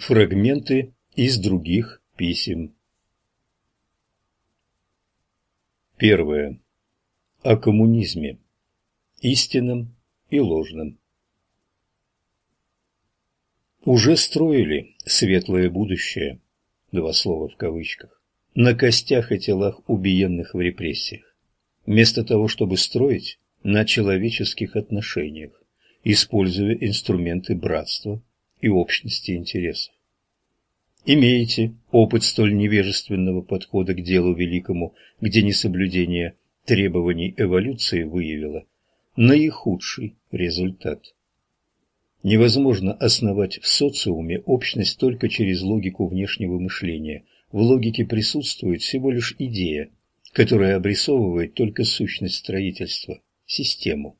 Фрагменты из других писем. Первое. О коммунизме. Истинном и ложном. Уже строили светлое будущее, два слова в кавычках, на костях и телах убиенных в репрессиях, вместо того, чтобы строить на человеческих отношениях, используя инструменты братства и общности интересов. Имеете опыт столь невежественного подхода к делу великому, где несоблюдение требований эволюции выявило наихудший результат. Невозможно основать в социуме общность только через логику внешнего мышления. В логике присутствует всего лишь идея, которая обрисовывает только сущность строительства, систему.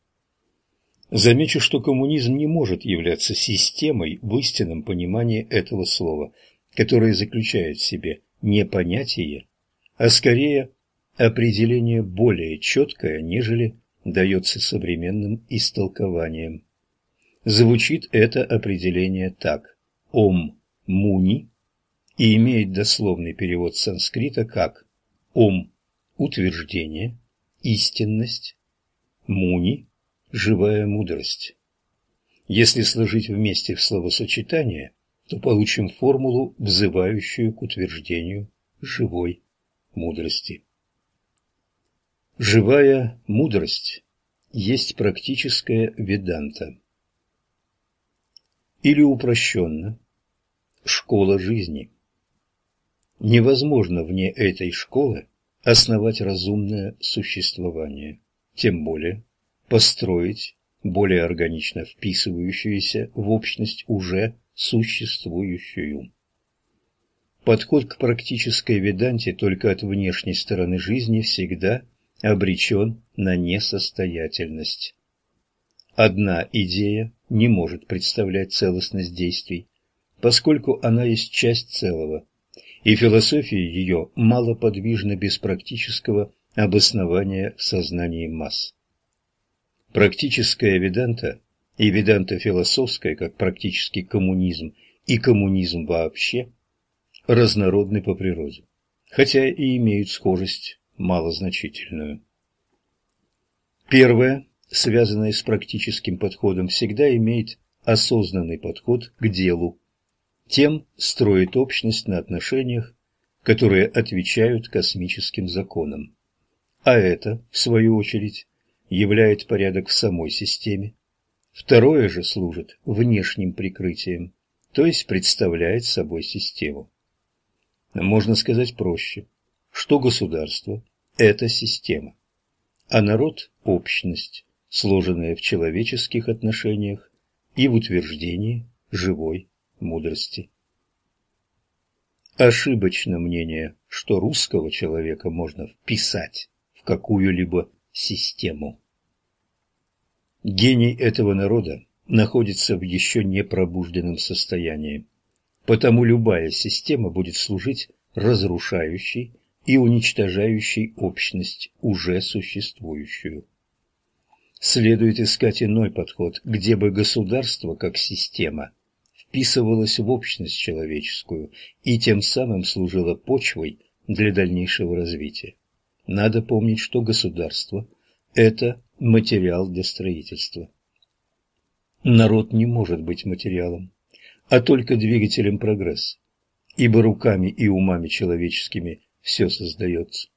Замечу, что коммунизм не может являться системой в истинном понимании этого слова, которое заключает в себе не понятие, а скорее определение более четкое, нежели дается современным истолкованием. Звучит это определение так «Ом Муни» и имеет дословный перевод санскрита как «Ом» – утверждение, истинность, «Муни» – живая мудрость. Если сложить вместе в словосочетание, то получим формулу, взывающую к утверждению живой мудрости. Живая мудрость есть практическая веданта. Или упрощенно – школа жизни. Невозможно вне этой школы основать разумное существование, тем более построить более органично вписывающуюся в общность уже существующую. Подход к практической веданте только от внешней стороны жизни всегда обречен на несостоятельность. Одна идея не может представлять целостность действий, поскольку она есть часть целого, и философия ее малоподвижна без практического обоснования в сознании масс. Практическая веданта и веданта философская, как практический коммунизм и коммунизм вообще, разнородны по природе, хотя и имеют схожесть малозначительную. Первое, связанное с практическим подходом, всегда имеет осознанный подход к делу. Тем строит общность на отношениях, которые отвечают космическим законам. А это, в свою очередь, являет порядок в самой системе. Второе же служит внешним прикрытием, то есть представляет собой систему. Можно сказать проще, что государство это система, а народ – общность, сложенная в человеческих отношениях и в утверждении живой мудрости. Ошибочно мнение, что русского человека можно вписать в какую-либо систему. Гений этого народа находится в еще не пробужденном состоянии, потому любая система будет служить разрушающей и уничтожающий общность, уже существующую. Следует искать иной подход, где бы государство, как система, вписывалось в общность человеческую и тем самым служило почвой для дальнейшего развития. Надо помнить, что государство – это материал для строительства. Народ не может быть материалом, а только двигателем прогресса, ибо руками и умами человеческими все создается.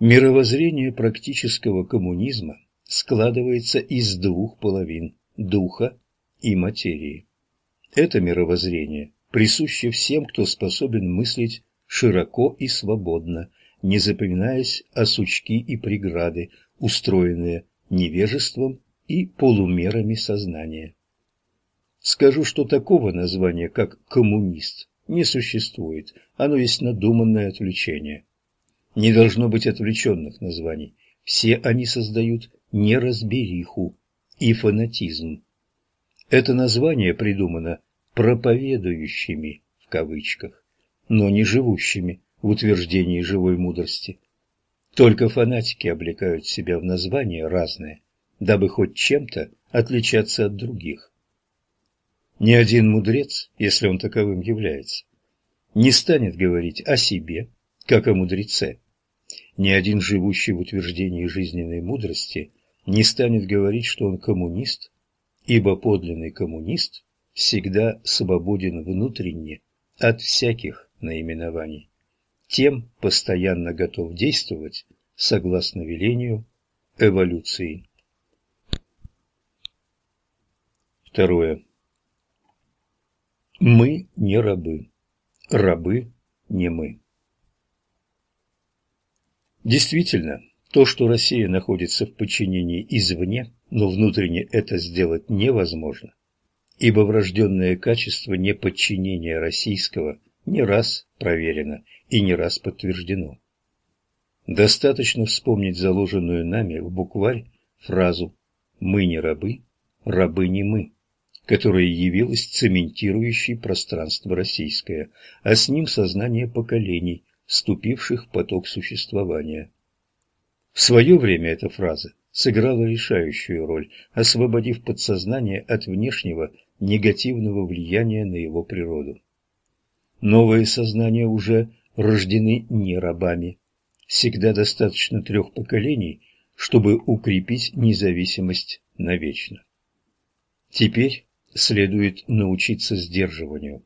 Мировоззрение практического коммунизма складывается из двух половин – духа и материи. Это мировоззрение присуще всем, кто способен мыслить широко и свободно, не запоминаясь о сучки и преграды, устроенные невежеством и полумерами сознания. Скажу, что такого названия, как коммунист, не существует, оно есть надуманное отвлечение. Не должно быть отвлеченных названий, все они создают неразбериху и фанатизм. Это название придумано «проповедующими» в кавычках, но не живущими в утверждении живой мудрости. Только фанатики облекают себя в названия разные, дабы хоть чем-то отличаться от других. Ни один мудрец, если он таковым является, не станет говорить о себе, как о мудреце. Ни один живущий в утверждении жизненной мудрости не станет говорить, что он коммунист, ибо подлинный коммунист всегда свободен внутренне от всяких наименований. Тем постоянно готов действовать согласно велению эволюции. Второе. Мы не рабы. Рабы не мы. Действительно, то, что Россия находится в подчинении извне, но внутренне это сделать невозможно, ибо врожденное качество неподчинения российского не раз проверено и не раз подтверждено. Достаточно вспомнить заложенную нами в букварь фразу «Мы не рабы, рабы не мы», которая явилась цементирующей пространство российское, а с ним сознание поколений, вступивших в поток существования. В свое время эта фраза сыграла решающую роль, освободив подсознание от внешнего негативного влияния на его природу. Новые сознания уже рождены не рабами. Всегда достаточно трех поколений, чтобы укрепить независимость навечно. Теперь следует научиться сдерживанию,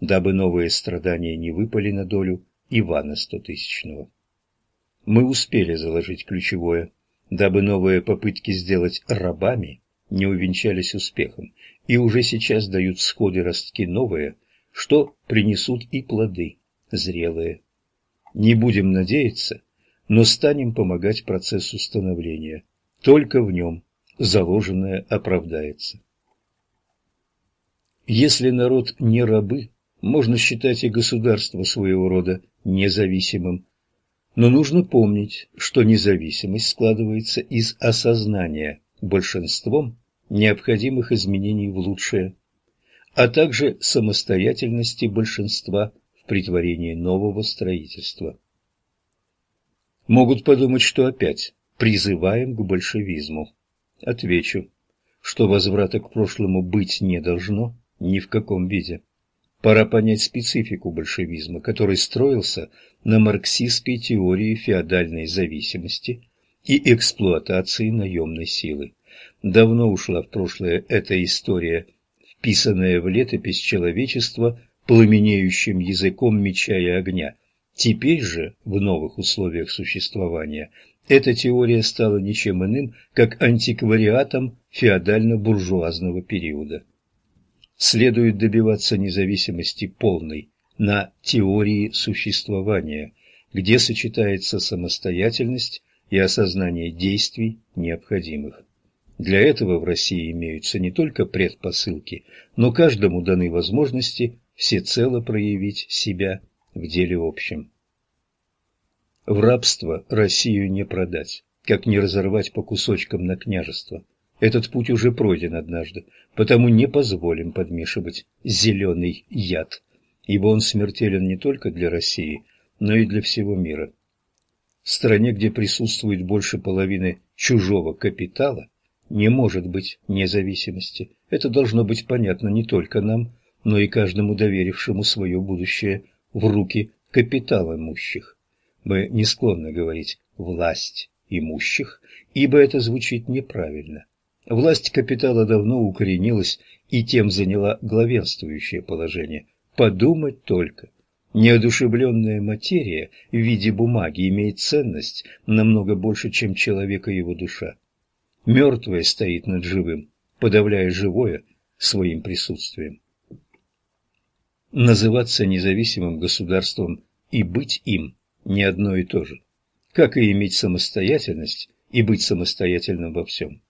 дабы новые страдания не выпали на долю Ивана Стотысячного. Мы успели заложить ключевое, дабы новые попытки сделать рабами не увенчались успехом, и уже сейчас дают сходы ростки новые, что принесут и плоды зрелые. Не будем надеяться, но станем помогать процессу становления. Только в нем заложенное оправдается. Если народ не рабы, можно считать и государство своего рода независимым. Но нужно помнить, что независимость складывается из осознания большинством необходимых изменений в лучшее, а также самостоятельности большинства в притворении нового строительства. Могут подумать, что опять призываем к большевизму. Отвечу, что возврата к прошлому быть не должно ни в каком виде. Пора понять специфику большевизма, который строился на марксистской теории феодальной зависимости и эксплуатации наемной силы. Давно ушла в прошлое эта история, вписанная в летопись человечества пламенеющим языком меча и огня. Теперь же, в новых условиях существования, эта теория стала ничем иным, как антиквариатом феодально-буржуазного периода следует добиваться независимости полной на теории существования, где сочетается самостоятельность и осознание действий необходимых. Для этого в России имеются не только предпосылки, но каждому даны возможности всецело проявить себя в деле общем. В рабство Россию не продать, как не разорвать по кусочкам на княжество – этот путь уже пройден однажды, потому не позволим подмешивать зеленый яд, ибо он смертелен не только для России, но и для всего мира. В стране, где присутствует больше половины чужого капитала, не может быть независимости. Это должно быть понятно не только нам, но и каждому доверившему свое будущее в руки капитала имущих. Мы не склонны говорить «власть имущих», ибо это звучит неправильно. Власть капитала давно укоренилась и тем заняла главенствующее положение. Подумать только. Неодушевленная материя в виде бумаги имеет ценность намного больше, чем человека его душа. Мертвое стоит над живым, подавляя живое своим присутствием. Называться независимым государством и быть им не одно и то же, как и иметь самостоятельность и быть самостоятельным во всем.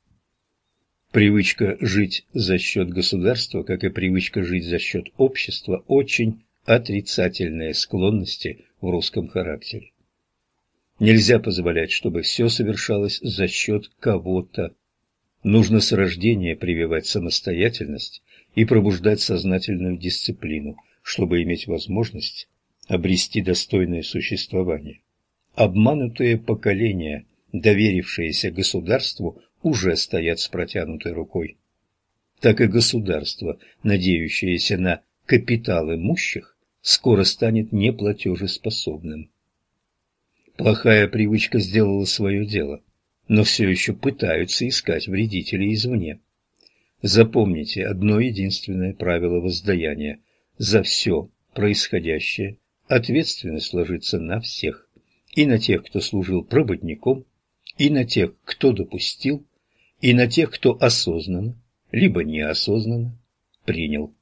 Привычка жить за счет государства, как и привычка жить за счет общества, очень отрицательные склонности в русском характере. Нельзя позволять, чтобы все совершалось за счет кого-то. Нужно с рождения прививать самостоятельность и пробуждать сознательную дисциплину, чтобы иметь возможность обрести достойное существование. Обманутые поколения, доверившиеся государству, уже стоят с протянутой рукой. так и государство, надеющееся на капитал имущих, скоро станет неплатежеспособным. Плохая привычка сделала свое дело, но все еще пытаются искать вредителей извне. Запомните одно единственное правило воздаяния. За все происходящее ответственность ложится на всех. И на тех, кто служил проводником, и на тех, кто допустил, и на тех, кто осознанно, либо неосознанно принял.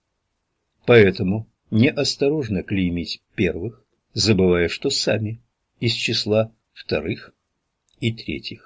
Поэтому неосторожно клеймить первых, забывая, что сами из числа вторых и третьих.